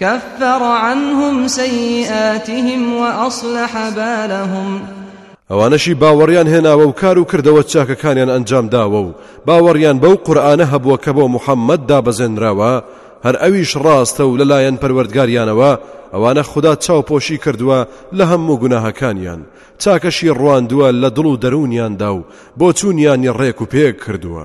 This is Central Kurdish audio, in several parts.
کفر عنهم سیئاتهم وأصلح بالهم ئەوانەشی باوەڕیان هێناوە و کار و کردەوە چاکەکانیان ئەنجام داوە و باوەڕیان بەو قورآانە هەبووە کە بۆ محەممەد دابەزێنراوە هەر ئەویش ڕاستە و لەلایەن پەروەردگاریانەوە ئەوانە خوددا چاوپۆشی کردووە لە هەموو گوناهەکانیان چاکەشی ڕواندووە لە دڵ و دەروونیاندا و بۆ چوونیانی ڕێک و پێک کردووە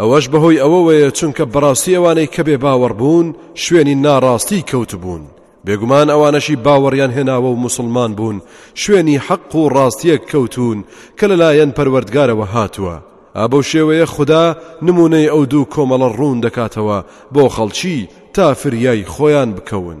ئەوەش بەهۆی ئەوەوەیە چونکە بەڕاستی ئەوانەی کە بێ باوەڕ بوون شوێنی ناڕاستی کەوتبوون بێگومان ئەوانەشی باوەڕیان هێناوە و مسلمان بوون شوێنی حەق و ڕاستیەک کەوتون کە لەلایەن پەروەردگارەوە هاتووە ئابەو شێوەیە خوددا نمونەی ئەو دوو کۆمەڵە ڕوون دەکاتەوە بۆ خەڵکی تا فریای خۆیان بکەون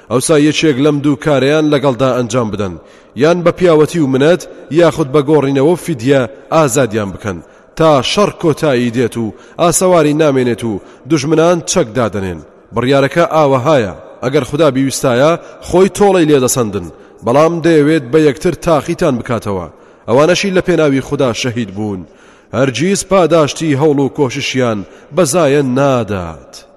ئەوسا یەکێک لەم دوو کارەیان لەگەڵدا ئەنجام بدەن یان بە پیاوەتی و منەت یاخود بە گۆڕینەوە و فیدیە ئازادیان بکەن تا شەڕ کۆتایی دێت و ئاسەواری نامێنێت و دژمنان چەک دادەنێن بڕیارەکە ئاوەهایە ئەگەر خدا بیویستایە خۆی تۆڵەی لێدەسەندن بەڵام دەیەوێت بە یەکتر تاقیتان بکاتەوە ئەوانەشی لە پێناوی خدا شەهید بوون هەرگیز پاداشتی هەوڵ و کۆششیان بەزایە نادات.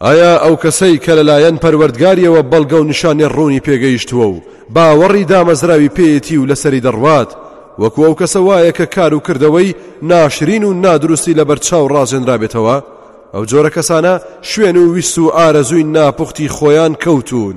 ئایا ئەو کەسەی کە لەلایەن پەروەردگاریەوە بەڵگە و نیشانەی ڕوونی پێگەیشتووە و باوەڕی دامەزراوی پێیەتی و لەسەری دەڕوات وەکو ئەو کەسە وایە کە کار و کردەوەی ناشرین و نادروستی لەبەر چاو ڕازێنرابێتەوە ئەو جۆرە کەسانە شوێن و ویست و ئارەزووی ناپوختی خۆیان کەوتون.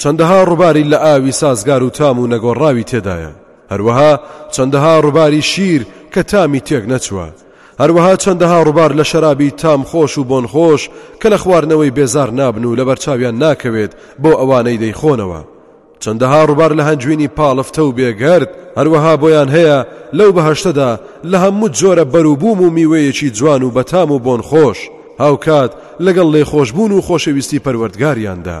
چەندەها ڕوباری لە ئاوی سازگار و تام و نەگۆڕاوی تێدایە هەروەها چەندەها ڕوباری شیر کە تامی تێک نەچووە هەروەها چەندەها ڕوبار لە شەرابی تام خۆش و بۆن خۆش کە لە خواردنەوەی بێزار نابن و لە بەرچاویان ناکەوێت بۆ ئەوانەی دەیخۆنەوە چەندەها ڕوبار لە هەنجوینی پاڵفتە و بێگەرد هەروەها بۆیان هەیە لەو بەهشتەدا لە هەموو جۆرە بەروبووم و میوەیەکی جوان و بەتام و بۆن خۆش هاوکات لەگەڵ لێخۆشببوون و خۆشەویستی پەروەردگاریاندا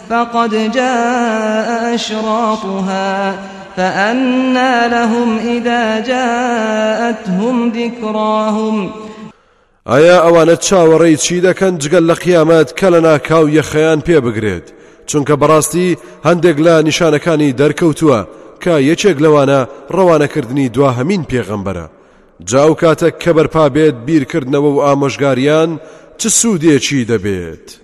فقد جاء اشراطها فأنا لهم اذا جاءتهم ذكراهم ئایا ئەوانە چاوەڕێی چی دەکەن جگەل لە قیامەت کە لە ناکاو یەخەیان پێ بگرێت چونکە بەڕاستی هەندێک لە نیشانەکانی دەرکەوتووە کە یەکێک لەوانە ڕەوانەکردنی دوا هەمین پێغەمبەرە جاو کاتە کە بەرپا بێت بیرکردنەوە و ئامۆژگاریان چ سوودێکی دەبێت.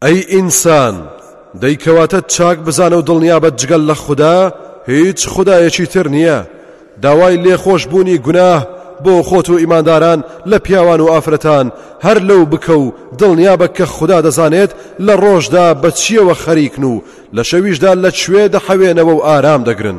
ئەی ئینسان، دەی کەواتە چاک بزانە و دڵنیابە جگە لە خودا هیچ خودایەکی تر نییە، داوای لێخۆشبوونی گوناه بۆ خۆت و ئیمانداران لە پیاوان و ئافرەتان هەر لەو بکە و دڵنیابە کە خودا دەزانێت لە ڕۆژدا بە چییەوە خەریکن و لە شەویشدا لە کوێ دەحەوێنەوە و ئارام دەگرن،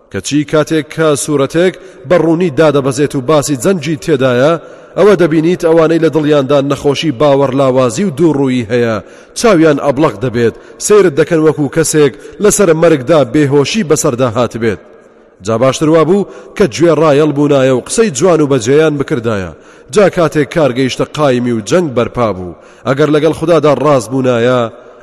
کەچی کاتێک کە سورەتێک بە ڕوونی دادەبەزێت و باسی جەنگی تێدایە ئەوە دەبینیت ئەوانەی لە دڵیاندا نەخۆشی باوەڕ لاوازی و دووڕوویی هەیە چاویان ئەبڵەق دەبێت سیرت دەکەن وەکو کەسێک لەسەر مەرگدا بێهۆشی بەسەردا هاتبێت جا باشتر وابوو کە گوێ ڕایەڵ بوونایە و قسەی جوان و بەجێیان بکردایە جا کاتێک کارگەیشتە قایمی و جەنگ بەرپا بوو ئەگەر لەگەڵ خوددادا ڕاست بوونایە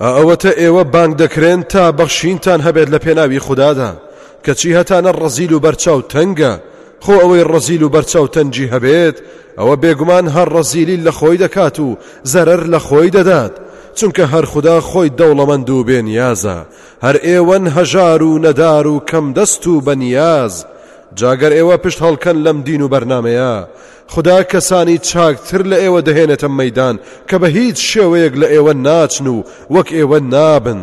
ئەوەتە ئێوە بانگ دەکرێن تا بەخشینتان هەبێت لە پێناوی خوددادا کەچی هەتانە ڕەزیل و بەرچاو تەنگە خۆ ئەوەی ڕەزیل و بەرچاو تەنجی هەبێت ئەوە بێگومان هەر ڕەزیلی لە خۆی دەکات و زەرەر لە خۆی دەدات چونکە هەر خوددا خۆی دەوڵەمەند و بێنیازە هەر ئێوەن هەژار و نەدار و کەم دەست و بەنیاز جاگەر ئێوە پشت هەڵکەن لەم دین و بەرنمەیە خودا کەسانی چاکتر لە ئێوە دەهێنێتە مەدان کە بە هیچ شێوەیەک لە ئێوە ناچن و وەک ئێوە نابن.